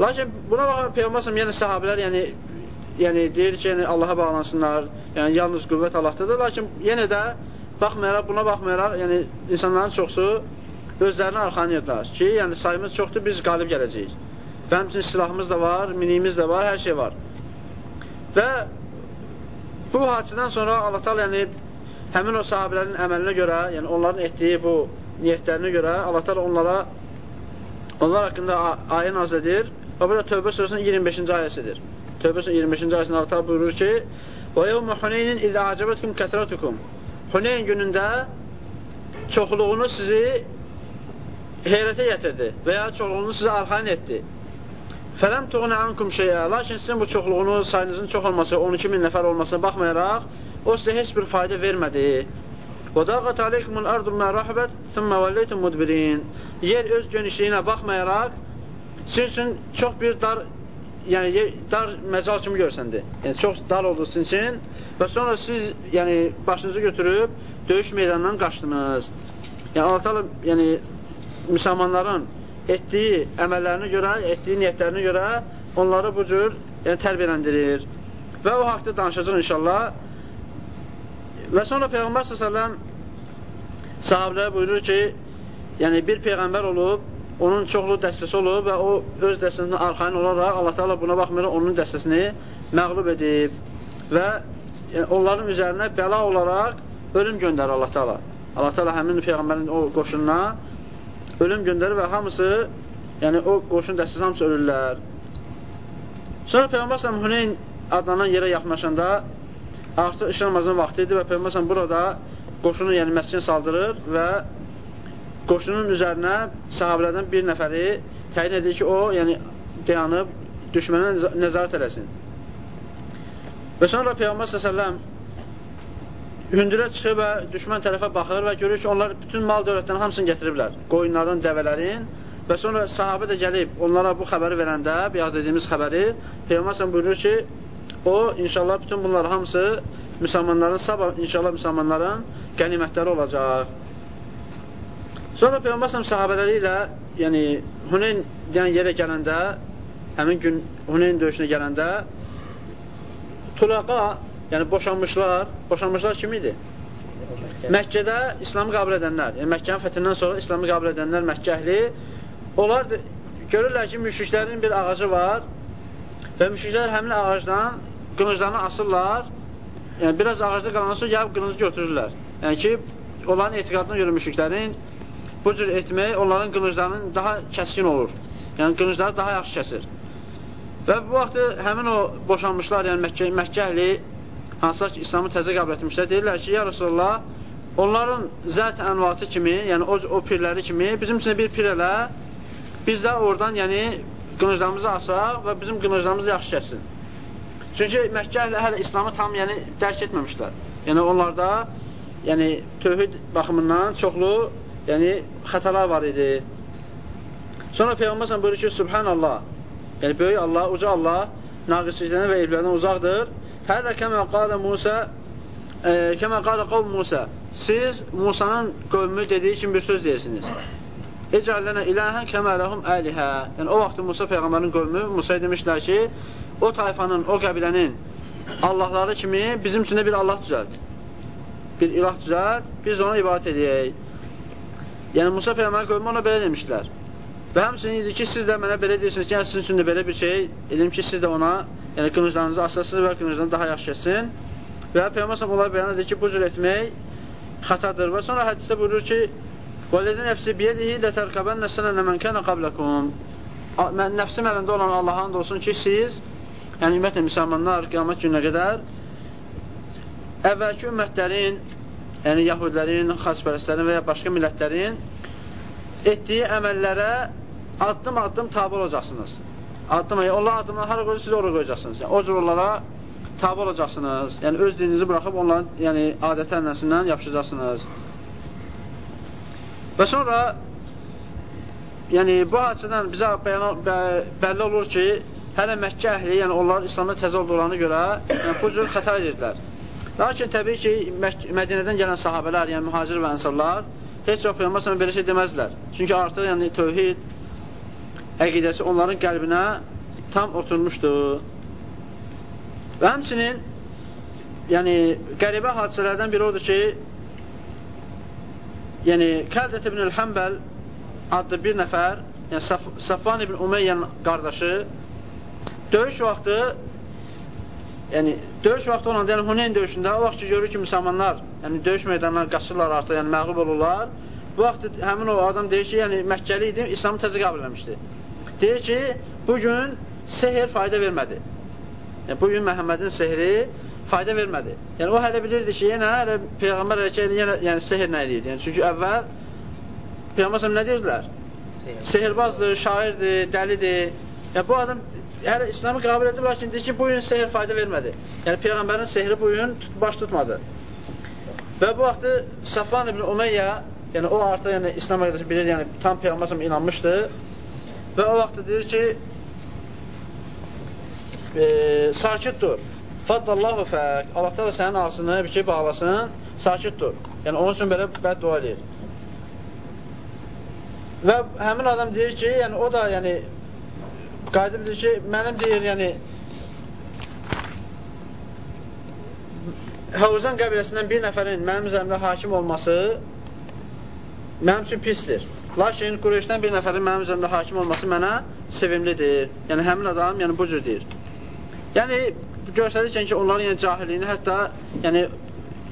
Lakin buna baxan Peyğəmbər yəni sahabələr yəni yəni deyir ki, yəni Allaha bağlansınlar. Yəni yalnız qüvvət Allahdadır. Lakin yenə də baxmayaraq buna baxmayaraq, yəni insanların çoxsu özlərini arxanıyırlar ki, yəni sayımız çoxdur, biz qalib gələcəyik. Və həmçinin silahımız da var, minimiz də var, hər şey var. Və bu hadisədən sonra Allah Taala yəni həmin o sahabələrin əməlinə görə, yəni onların etdiyi bu niyyətlərinə görə Allah Taala onlara onlar haqqında ayə nazil edir. Və bu da Tövbə surəsinin 25-ci ayəsidir. Tövbə surəsinin 25-ci ayəsində Allah Taala buyurur ki: "Və yevmə Huneynin izə a'cabatkum kəsratukum." Huneyn günündə çoxluğunu sizi heyrətə gətirdi və ya çoxluğunu sizə arxain etdi. Fələm tuğunə ankum şeyə, lakin sizin bu çoxluğunuz, sayınızın çox olması, 12 min nəfər olmasına baxmayaraq, o sizə heç bir fayda vermədi. Və dağat aleykumul ardu mə rahbət, thumma vəlleytum mudbirin. Yer öz genişliyinə baxmayaraq, sizin üçün çox bir dar, yəni dar məcal kimi görsəndi. Yəni çox dar oldu sizin üçün və sonra siz yəni başınızı götürüb döyüş meydanından qaçdınız. Yəni Allah yəni müsəlmanların etdiyi əməllərinə görə, etdiyi niyyətlərinə görə onları bu cür yəni, tərbiyələndirir. Və o haqda danışacaq inşallah. Və sonra Peyğəmbər s.ə.v sahabələrə buyurur ki, yəni bir Peyğəmbər olub, onun çoxlu dəstəsi olub və o öz dəstəsinin arxain olaraq Allah Teala buna baxmayaraq onun dəstəsini məğlub edib və yəni, onların üzərinə bəla olaraq ölüm göndərir Allah Teala. Allah Teala həmin Peyğəmbərin o qoşununa ölüm göndərir və hamısı, yəni o qoşun dəstəsi hamısı ölürlər. Sonra Peyğəmbər səhəm Hüneyn adlanan yerə yaxınlaşanda artıq işin namazının vaxtı idi və Peyğəmbər burada qoşunu, yəni məscidini saldırır və qoşunun üzərinə sahabələrdən bir nəfəri təyin edir ki, o, yəni dayanıb düşmənə nəzarət eləsin. Və sonra Peyğəmbər s.ə.v hündürə çıxır və düşmən tərəfə baxır və görür ki, onlar bütün mal dövlətlərin hamısını gətiriblər. Qoyunların, dəvələrin və sonra sahabə də gəlib onlara bu xəbəri verəndə, bayaq dediyimiz xəbəri, Peyğəmbər buyurur ki, o, inşallah bütün bunlar hamısı müsəlmanların, sabah inşallah müsəlmanların qənimətləri olacaq. Sonra Peyğəmbər sahabələri ilə, yəni Huneyn deyən yerə gələndə, həmin gün Huneyn döyüşünə gələndə, Tulaqa yəni boşanmışlar, boşanmışlar kim idi? Məkkədə İslamı qəbul edənlər, yəni Məkkənin fəthindən sonra İslamı qəbul edənlər Məkkə əhli, onlar görürlər ki, müşriklərin bir ağacı var və müşriklər həmin ağacdan qılınclarını asırlar, yəni biraz ağacda qalandan sonra gəlib qılıncı götürürlər. Yəni ki, onların etiqadına görə müşriklərin bu cür etmək onların qılınclarının daha kəskin olur. Yəni qılıncları daha yaxşı kəsir. Və bu vaxtı həmin o boşanmışlar, yəni Məkkə, Məkkə əhli hansılar ki, İslamı təzə qəbul etmişlər, deyirlər ki, ya Rasulullah, onların zət ənvatı kimi, yəni o, o pirləri kimi, bizim üçün bir pir elə, biz də oradan, yəni, qılınclarımızı asaq və bizim qılınclarımızı yaxşı kəsin. Çünki Məkkə əhlə hələ İslamı tam, yəni, dərk etməmişlər. Yəni, onlarda, yəni, tövhid baxımından çoxlu, yəni, xətalar var idi. Sonra Peyğəmbər buyurur ki, Subhanallah, yəni, böyük Allah, uca Allah, naqisliklərindən və evlərdən uzaqdır Hədə kəmə qalə Musa e, kəmə qalə qavm Musa siz Musanın qövmü dediyi kimi bir söz deyirsiniz. Ecəllənə iləhən kəmələhum əlihə. Yəni, o vaxt Musa Peyğəmbərin qövmü Musaya demişlər ki, o tayfanın, o qəbilənin Allahları kimi bizim üçün də bir Allah düzəlt. Bir ilah düzəlt, biz ona ibadət edəyək. Yəni Musa peyğəmbər qövmü ona belə demişdilər. Və həmçinin idi ki, siz də mənə belə deyirsiniz ki, yəni sizin üçün də belə bir şey edim ki, siz də ona yəni qılınclarınızı asasınız və qılıncdan daha yaxşı kəsin. Və Peyğəmbər onlar bəyan edir ki, bu cür etmək xətadır. Və sonra hədisdə buyurur ki, "Vələdin nəfsi biyədihi la tərkəbən nəsənə mən kana qablakum." Mən nəfsim əlində olan Allah'a and olsun ki, siz yəni ümumiyyətlə müsəlmanlar qiyamət gününə qədər əvvəlki ümmətlərin yəni yahudilərin, xaspərəslərin və ya başqa millətlərin etdiyi əməllərə addım-addım tabi olacaqsınız addım, yəni onlar addımını hara qoyur, siz oraya qoyacaqsınız. Yəni, o cür onlara tabi olacaqsınız. Yəni, öz dininizi buraxıb onların yəni, adət ənəsindən yapışacaqsınız. Və sonra yəni, bu hadisədən bizə bəyan, bə, bəlli olur ki, hələ Məkkə əhli, yəni onlar İslamda təzə olduqlarına görə yəni, bu cür xəta edirlər. Lakin təbii ki, Mədinədən gələn sahabələr, yəni mühacir və ənsarlar heç çox Peyğəmbər belə şey deməzlər. Çünki artıq yəni, tövhid əqidəsi onların qəlbinə tam oturmuşdu. Və həmçinin yəni qəribə hadisələrdən biri odur ki, yəni Kəldət ibn el-Həmbəl adlı bir nəfər, yəni Saf Safvan ibn Umeyyən qardaşı döyüş vaxtı yəni döyüş vaxtı olanda, yəni Huneyn döyüşündə o vaxt ki, görür ki, müsəlmanlar, yəni döyüş meydanlarına qaçırlar artıq, yəni məğlub olurlar. Bu vaxt həmin o adam deyir ki, yəni Məkkəli idi, İslamı təzə qəbul eləmişdi. Deyir ki, bu gün sehr fayda vermədi. Yəni, bu gün Məhəmmədin sehri fayda vermədi. Yəni, o hələ bilirdi ki, yenə hələ Peyğəmbər hərəkət yenə yəni, sehr nə edir? Yəni, çünki əvvəl Peyğəmbər nə deyirdilər? Sehirbazdır, şairdir, dəlidir. Yəni, bu adam yəni İslamı qəbul edib, lakin deyir ki, bu gün sehr fayda vermədi. Yəni Peyğəmbərin sehri bu gün baş tutmadı. Və bu vaxtı Safvan ibn Umeyyə, yəni o artıq yəni İslam qədəsi bilir, yəni tam Peyğəmbər inanmışdı. Və o vaxtda deyir ki, e, sakit dur. Faddallahu fək. Allah da sənin ağzını bir şey bağlasın, sakit dur. Yəni onun üçün belə bəddua edir. Və həmin adam deyir ki, yəni o da yəni qayıdıb deyir ki, mənim deyir, yəni Havuzan qəbiləsindən bir nəfərin mənim üzərimdə hakim olması mənim üçün pisdir. Lakin Qureyşdən bir nəfərin mənim üzərimdə hakim olması mənə sevimlidir. Yəni həmin adam yəni bu cür deyir. Yəni göstərirkən ki, onların yəni cahilliyini hətta yəni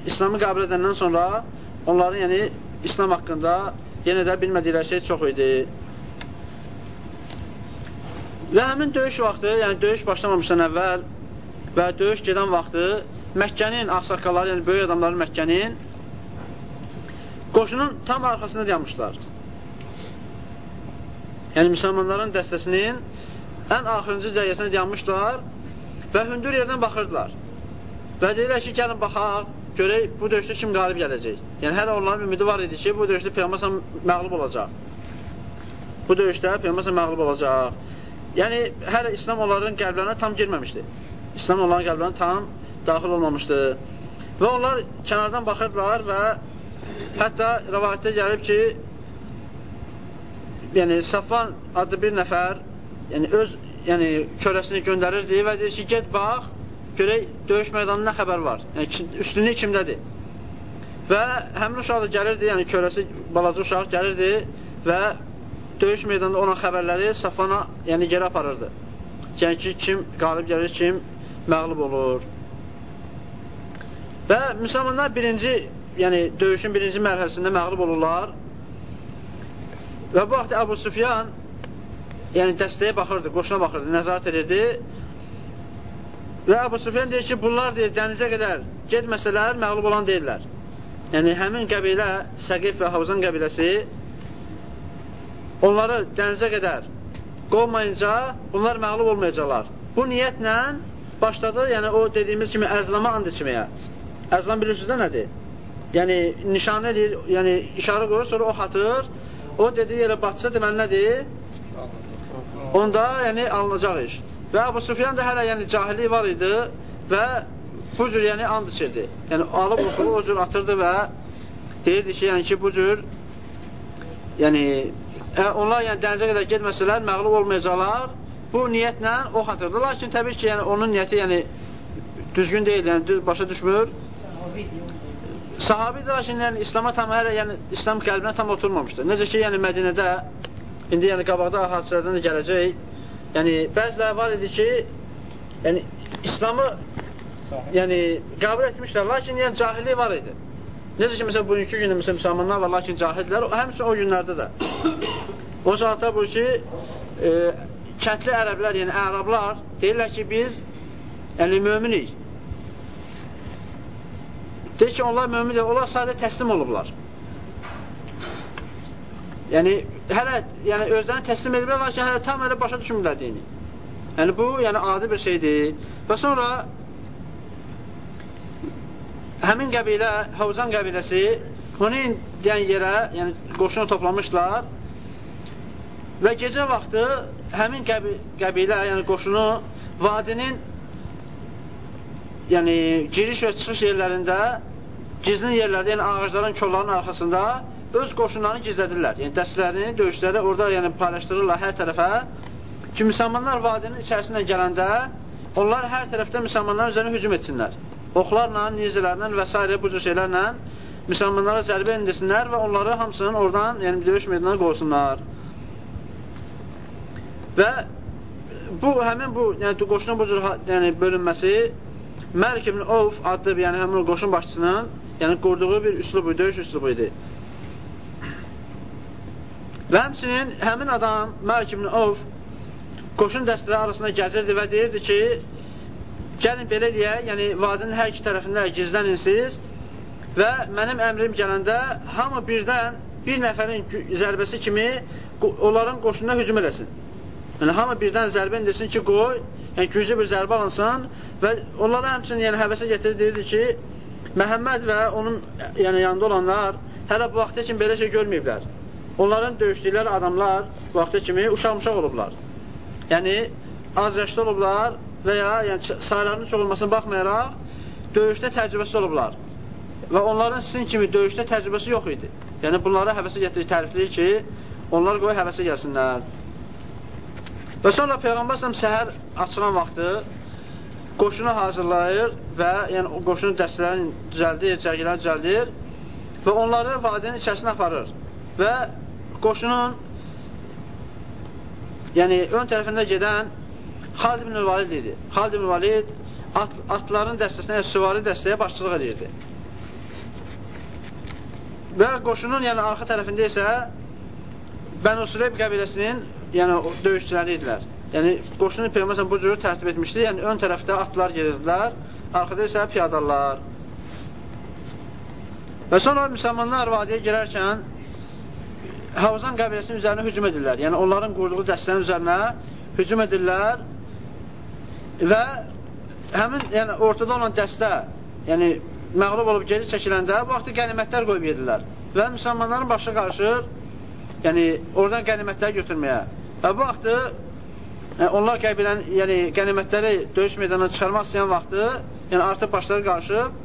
İslamı qəbul edəndən sonra onların yəni İslam haqqında yenə də bilmədikləri şey çox idi. Və həmin döyüş vaxtı, yəni döyüş başlamamışdan əvvəl və döyüş gedən vaxtı Məkkənin ağsaqqalları, yəni böyük adamları Məkkənin qoşunun tam arxasında dayanmışlar. Yəni müsəlmanların dəstəsinin ən axırıncı cəyyəsində dayanmışlar və hündür yerdən baxırdılar. Və deyirlər ki, gəlin baxaq, görək bu döyüşdə kim qalib gələcək. Yəni hələ onların ümidi var idi ki, bu döyüşdə Peyğəmbər məğlub olacaq. Bu döyüşdə Peyğəmbər məğlub olacaq. Yəni, hələ İslam onların qəlblərinə tam girməmişdi. İslam onların qəlblərinə tam daxil olmamışdı. Və onlar kənardan baxırdılar və hətta rəvayətdə gəlib ki, yəni Safvan adlı bir nəfər yəni öz yəni körəsini göndərirdi və deyir ki, get bax, görək döyüş meydanında nə xəbər var. Yəni üstünlük kimdədir? Və həmin uşaq da gəlirdi, yəni körəsi balaca uşaq gəlirdi və döyüş meydanında olan xəbərləri Safvana yəni geri aparırdı. Yəni ki, kim qalib gəlir, kim məğlub olur. Və müsəlmanlar birinci, yəni döyüşün birinci mərhələsində məğlub olurlar. Və bu vaxt Əbu Sufyan yəni dəstəyə baxırdı, qoşuna baxırdı, nəzarət edirdi. Və Əbu Sufyan deyir ki, bunlar deyir, dənizə qədər getməsələr məğlub olan deyirlər. Yəni həmin qəbilə, Səqif və Havzan qəbiləsi onları dənizə qədər qovmayınca bunlar məğlub olmayacaqlar. Bu niyyətlə başladı, yəni o dediyimiz kimi əzlama and içməyə. Əzlam bilirsiniz də nədir? Yəni nişanə eləyir, yəni işarə qoyur, sonra ox atır. O dediyi yerə batsa deməli nədir? Onda yəni alınacaq iş. Və Əbu Sufyan da hələ yəni cahillik var idi və bu cür yəni and içirdi. Yəni alıb oxubu o cür atırdı və deyirdi ki, yəni ki bu cür yəni onlar yəni dənizə qədər getməsələr məğlub olmayacaqlar. Bu niyyətlə ox atırdı. Lakin təbii ki, yəni onun niyyəti yəni düzgün deyil, yəni düz başa düşmür. Sahabidir, lakin yəni İslam'a tam hələ yəni İslam qəlbinə tam oturmamışdı. Necə ki, yəni Mədinədə indi yəni qabaqda hadisələrdən də gələcək. Yəni bəziləri var idi ki, yəni İslamı yəni qəbul etmişlər, lakin yəni cahillik var idi. Necə ki, məsələn, bugünkü gündə məsələn, müsəlmanlar var, lakin cahillər, həmçin o günlərdə də. O saatda bu ki, e, kəndli ərəblər, yəni ərablar deyirlər ki, biz yəni möminik. Deyir ki, onlar mömindir, onlar sadə təslim olublar. Yəni, hələ yəni, özlərini təslim ediblər, lakin hələ tam hələ başa düşmürlər dini. Yəni, bu, yəni, adi bir şeydir. Və sonra həmin qəbilə, Havzan qəbiləsi Huneyn deyən yerə, yəni qoşunu toplamışlar və gecə vaxtı həmin qəbi qəbilə, yəni qoşunu vadinin yəni giriş və çıxış yerlərində gizlin yerlərdə, yəni ağacların, kolların arxasında öz qoşunlarını gizlədirlər. Yəni dəstələrini, döyüşləri orada yəni paylaşdırırlar hər tərəfə. Ki, müsəlmanlar vadinin içərisində gələndə onlar hər tərəfdə müsəlmanların üzərinə hücum etsinlər. Oxlarla, nizələrlə və s. bu cür şeylərlə müsəlmanlara zərbə indirsinlər və onları hamısının oradan, yəni döyüş meydanına qoysunlar. Və bu həmin bu yəni qoşunun bu cür yəni bölünməsi Məlik ibn Avf adlı yəni həmin qoşun başçısının yəni qurduğu bir üslubu, döyüş üslubu idi. Və həmçinin həmin adam Məlik ibn Avf qoşun dəstələri arasında gəzirdi və deyirdi ki, gəlin belə deyək, yəni vadinin hər iki tərəfində gizlənin siz və mənim əmrim gələndə hamı birdən bir nəfərin zərbəsi kimi onların qoşununa hücum eləsin. Yəni, hamı birdən zərbə indirsin ki, qoy, yəni güclü bir zərbə alınsın və onlara həmçinin yəni, həvəsə getirir, deyirdi ki, Məhəmməd və onun yəni, yanında olanlar hələ bu vaxtı kimi belə şey görməyiblər. Onların döyüşdükləri adamlar bu vaxtı kimi uşaq-uşaq olublar. Yəni, az yaşlı olublar və ya yəni, saylarının çox olmasına baxmayaraq döyüşdə təcrübəsi olublar. Və onların sizin kimi döyüşdə təcrübəsi yox idi. Yəni, bunlara həvəsə getirir, tərifləyir ki, onlar qoy həvəsə gəlsinlər. Və sonra Peyğəmbər səhəm səhər açılan vaxtı qoşunu hazırlayır və yəni qoşunun dəstələrini düzəldir, cərgələri düzəldir və onları vadinin içərisinə aparır. Və qoşunun yəni ön tərəfində gedən Xalid ibn Valid idi. Xalid ibn Valid at, atların dəstəsinə, yəni süvari dəstəyə başçılıq edirdi. Və qoşunun yəni arxa tərəfində isə Bənu Süleyb qəbiləsinin yəni döyüşçüləri idilər. Yəni qoşunu Peyğəmbər bu cür tərtib etmişdi. Yəni ön tərəfdə atlar gedirdilər, arxada isə piyadalar. Və sonra müsəlmanlar vadiyə girərkən Havzan qəbiləsinin üzərinə hücum edirlər. Yəni onların qurduğu dəstənin üzərinə hücum edirlər və həmin yəni ortada olan dəstə, yəni məğlub olub geri çəkiləndə bu vaxtı qənimətlər qoyub yedirlər. Və müsəlmanların başı qarışır, yəni oradan qənimətləri götürməyə. Və bu vaxtı yəni, onlar qəbilən, yəni qənimətləri döyüş meydanına çıxarmaq istəyən vaxtı, yəni artıq başları qarışıb.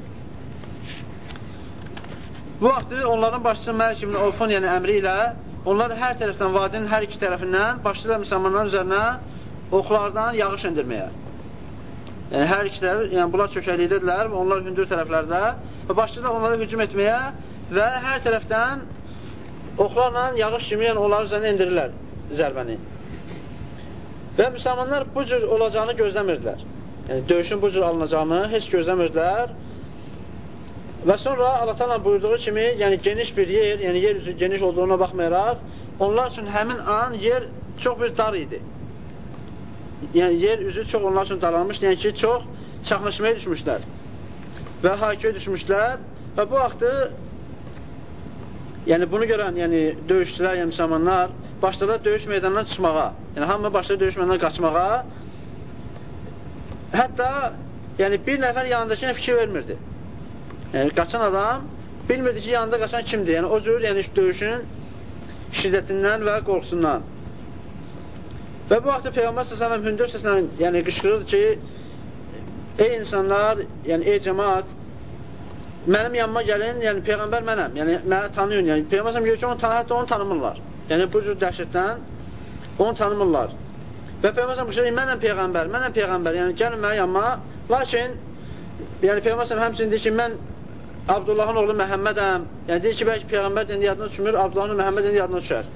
Bu vaxtı onların başçısı Məlik ibn Ofun yəni əmri ilə onlar hər tərəfdən, vadinin hər iki tərəfindən başlayırlar müsəlmanların üzərinə oxlardan yağış indirməyə. Yəni hər iki tərəf, yəni bunlar çökəlikdədirlər və onlar hündür tərəflərdə və başlayırlar onlara hücum etməyə və hər tərəfdən oxlarla yağış kimi yəni onların üzərinə indirirlər zərbəni. Və müsəlmanlar bu cür olacağını gözləmirdilər. Yəni, döyüşün bu cür alınacağını heç gözləmirdilər. Və sonra Allah təala buyurduğu kimi, yəni geniş bir yer, yəni yer üzü geniş olduğuna baxmayaraq, onlar üçün həmin an yer çox bir dar idi. Yəni yer üzü çox onlar üçün daralmış, yəni ki, çox çaxnaşmaya düşmüşlər. Və hakiyə düşmüşlər və bu vaxtı yəni bunu görən, yəni döyüşçülər, yəni müsəlmanlar başladılar döyüş meydanından çıxmağa. Yəni, hamı başladı döyüş meydanından qaçmağa. Hətta yəni, bir nəfər yanındakına fikir vermirdi. Yəni, qaçan adam bilmirdi ki, yanında qaçan kimdir. Yəni, o cür yəni, döyüşün şiddətindən və qorxusundan. Və bu vaxtda Peyğəmbər s.ə.v hündür səslə yəni, qışqırırdı ki, ey insanlar, yəni ey cəmaat, mənim yanıma gəlin, yəni Peyğəmbər mənəm, yəni məni tanıyın. Yəni, Peyğəmbər s.ə.v ki, onu, hətta onu tanımırlar. Yəni bu cür dəhşətdən onu tanımırlar. Və Peyğəmbər qışır, mənəm Peyğəmbər, mənəm Peyğəmbər, yəni gəlin mənə yanıma. Lakin, yəni Peyğəmbər həmçinin deyir ki, mən Abdullahın oğlu Məhəmmədəm. Yəni deyir ki, bəlkə Peyğəmbər deyəndə yadına düşmür, Abdullahın Məhəmməd deyəndə yadına düşər.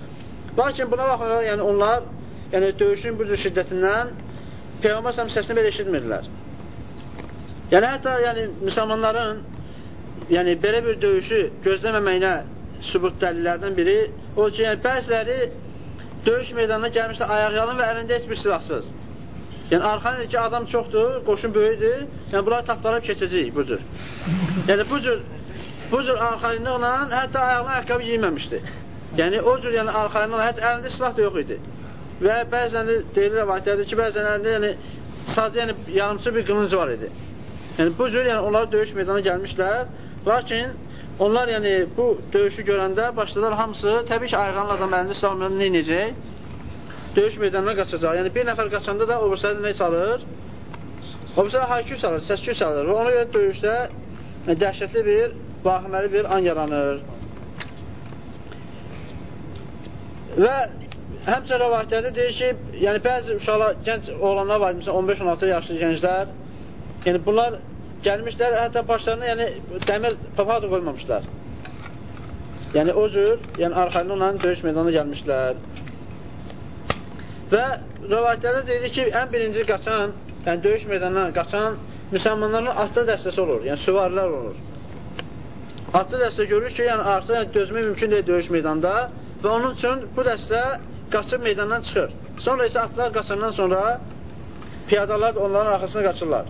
Lakin buna baxmayaraq, yəni onlar yəni döyüşün bu cür şiddətindən Peyğəmbər səsini belə eşitmirdilər. Yəni hətta yəni müsəlmanların yəni belə bir döyüşü gözləməməyinə sübut dəlillərdən biri o ki, yəni bəziləri döyüş meydanına gəlmişlər ayaqyalın və əlində heç bir silahsız. Yəni arxanın ki, adam çoxdur, qoşun böyükdür, yəni bunlar tapdalarıb keçəcək bu cür. Yəni bu cür bu cür arxayınlıqla hətta ayağına ayaqqabı giyməmişdi. Yəni o cür yəni arxayınlıqla hətta əlində silah da yox idi. Və bəzən deyilir rəvayətlərdə ki, bəzən əlində yəni sadəcə yəni yarımçı bir qılınc var idi. Yəni bu cür yəni onlar döyüş meydanına gəlmişlər, lakin Onlar yəni bu döyüşü görəndə başladılar hamısı, təbii ki, ayğanlı adam əlində silah olmayan nə inəcək? Döyüş meydanına qaçacaq. Yəni bir nəfər qaçanda da o birisləri nə çalır? O birisləri haykü çalır, səskü çalır və ona görə döyüşdə yəni, dəhşətli bir, vahiməli bir an yaranır. Və həmçə rəvayətlərdə deyir ki, yəni bəzi uşaqlar, gənc oğlanlar var, məsələn 15-16 yaşlı gənclər, yəni bunlar gəlmişlər, hətta başlarına yəni dəmir papaq da qoymamışlar. Yəni o cür, yəni arxayınlıqla döyüş meydanına gəlmişlər. Və rəvayətlərdə deyilir ki, ən birinci qaçan, yəni döyüş meydanına qaçan müsəlmanların atlı dəstəsi olur, yəni süvarilər olur. Atlı dəstə görür ki, yəni artıq yəni, dözmək mümkün deyil döyüş meydanda və onun üçün bu dəstə qaçıb meydandan çıxır. Sonra isə atlar qaçandan sonra piyadalar da onların arxasına qaçırlar.